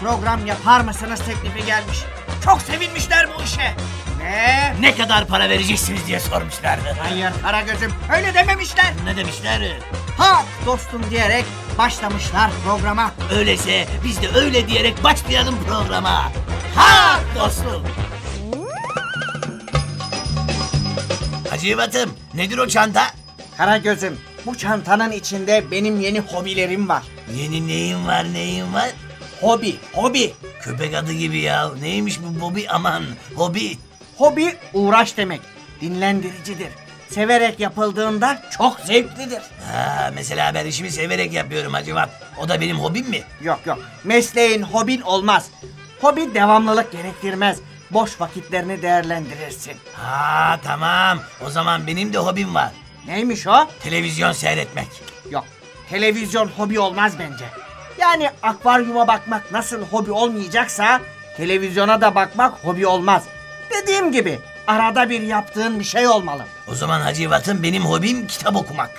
program yapar mısınız teklifi gelmiş. Çok sevinmişler bu işe. Ve Ne kadar para vereceksiniz diye sormuşlardı. hayır Karagöz'üm öyle dememişler. Ne demişler? Ha dostum diyerek başlamışlar programa. Öyleyse biz de öyle diyerek başlayalım programa. Ha dostum. Hacı Yivat'ım nedir o çanta? Karagöz'üm bu çantanın içinde benim yeni hobilerim var. Yeni neyin var neyin var? Hobi, hobi. Köpek adı gibi ya. Neymiş bu Bobby aman. Hobi. Hobi uğraş demek. Dinlendiricidir. Severek yapıldığında çok zevklidir. Ha, mesela ben işimi severek yapıyorum Yivat. O da benim hobim mi? Yok yok. Mesleğin hobin olmaz. Hobi devamlılık gerektirmez. Boş vakitlerini değerlendirirsin. Ha tamam. O zaman benim de hobim var. Neymiş o? Televizyon seyretmek. Yok. Televizyon hobi olmaz bence. Yani akvaryuma bakmak nasıl hobi olmayacaksa televizyona da bakmak hobi olmaz. Dediğim gibi arada bir yaptığın bir şey olmalı. O zaman Hacı Yivat'ım benim hobim kitap okumak.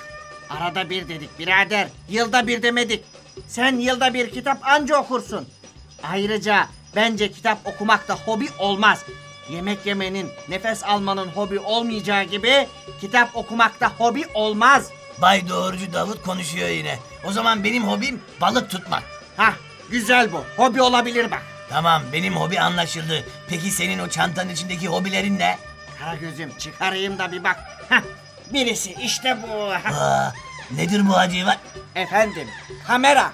Arada bir dedik birader. Yılda bir demedik. Sen yılda bir kitap anca okursun. Ayrıca bence kitap okumak da hobi olmaz. Yemek yemenin, nefes almanın hobi olmayacağı gibi kitap okumak da hobi olmaz. Bay Doğrucu Davut konuşuyor yine. O zaman benim hobim balık tutmak. Hah güzel bu. Hobi olabilir bak. Tamam benim hobi anlaşıldı. Peki senin o çantanın içindeki hobilerin ne? Karagöz'üm çıkarayım da bir bak. Hah birisi işte bu. Aa, nedir bu Hacı Yivat? Efendim kamera.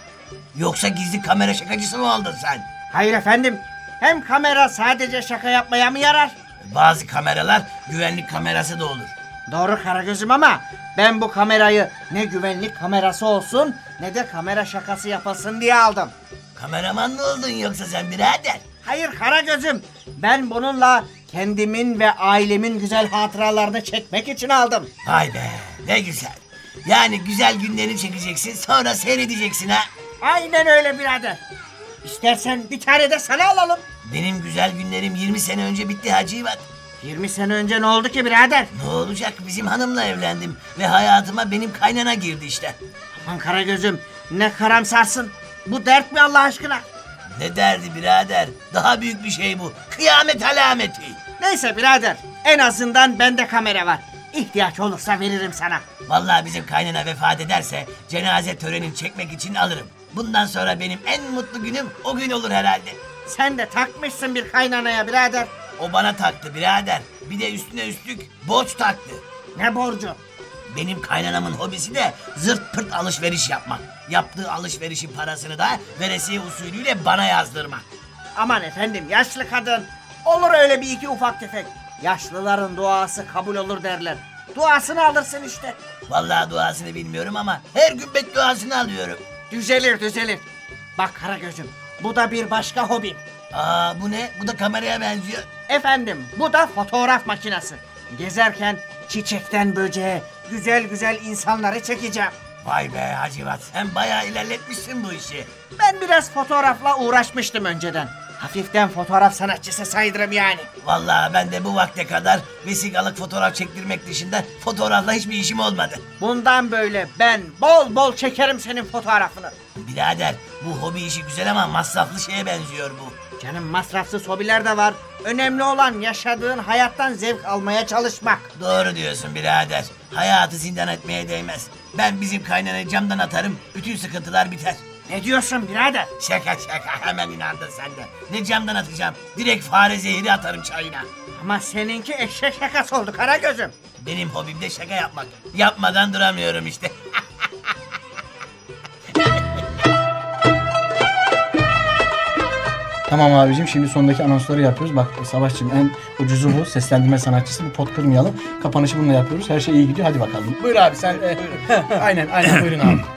Yoksa gizli kamera şakacısı mı oldun sen? Hayır efendim. Hem kamera sadece şaka yapmaya mı yarar? Bazı kameralar güvenlik kamerası da olur. Doğru Karagöz'üm ama ben bu kamerayı ne güvenlik kamerası olsun ne de kamera şakası yapılsın diye aldım. Kameraman mı oldun yoksa sen birader? Hayır Karagöz'üm ben bununla kendimin ve ailemin güzel hatıralarını çekmek için aldım. Vay be ne güzel. Yani güzel günlerini çekeceksin sonra seyredeceksin ha. Aynen öyle birader. İstersen bir tane de sana alalım. Benim güzel günlerim 20 sene önce bitti Hacı Yivat. 20 sene önce ne oldu ki birader? Ne olacak bizim hanımla evlendim ve hayatıma benim kaynana girdi işte. Aman Karagöz'üm ne karamsarsın. Bu dert mi Allah aşkına? Ne derdi birader? Daha büyük bir şey bu. Kıyamet alameti. Neyse birader en azından bende kamera var. İhtiyaç olursa veririm sana. Vallahi bizim kaynana vefat ederse cenaze törenini çekmek için alırım. Bundan sonra benim en mutlu günüm o gün olur herhalde. Sen de takmışsın bir kaynanaya birader. O bana taktı birader. Bir de üstüne üstlük borç taktı. Ne borcu? Benim kaynanamın hobisi de zırt pırt alışveriş yapmak. Yaptığı alışverişin parasını da veresiye usulüyle bana yazdırmak. Aman efendim yaşlı kadın. Olur öyle bir iki ufak tefek. Yaşlıların duası kabul olur derler. Duasını alırsın işte. Vallahi duasını bilmiyorum ama her gün bedduasını alıyorum. Düzelir düzelir. Bak Karagöz'üm bu da bir başka hobim. Aa bu ne? Bu da kameraya benziyor. Efendim bu da fotoğraf makinesi. Gezerken çiçekten böceğe güzel güzel insanları çekeceğim. Vay be Hacivat sen bayağı ilerletmişsin bu işi. Ben biraz fotoğrafla uğraşmıştım önceden. Hafiften fotoğraf sanatçısı sayılırım yani. Vallahi ben de bu vakte kadar vesikalık fotoğraf çektirmek dışında fotoğrafla hiçbir işim olmadı. Bundan böyle ben bol bol çekerim senin fotoğrafını. Birader bu hobi işi güzel ama masraflı şeye benziyor bu. Canım masrafsız hobiler de var. Önemli olan yaşadığın hayattan zevk almaya çalışmak. Doğru diyorsun birader. Hayatı zindan etmeye değmez. Ben bizim kaynanayı camdan atarım, bütün sıkıntılar biter. Ne diyorsun birader? Şaka şaka hemen inandın sen de. Ne camdan atacağım? Direkt fare zehri atarım çayına. Ama seninki eşek şakası oldu Karagöz'üm. Benim hobim de şaka yapmak. Yapmadan duramıyorum işte. Tamam abicim şimdi sondaki anonsları yapıyoruz. Bak Savaşçım en ucuzu bu. Seslendirme sanatçısı. Bu pot kırmayalım. Kapanışı bununla yapıyoruz. Her şey iyi gidiyor. Hadi bakalım. Buyur abi sen. e, aynen aynen buyurun abi.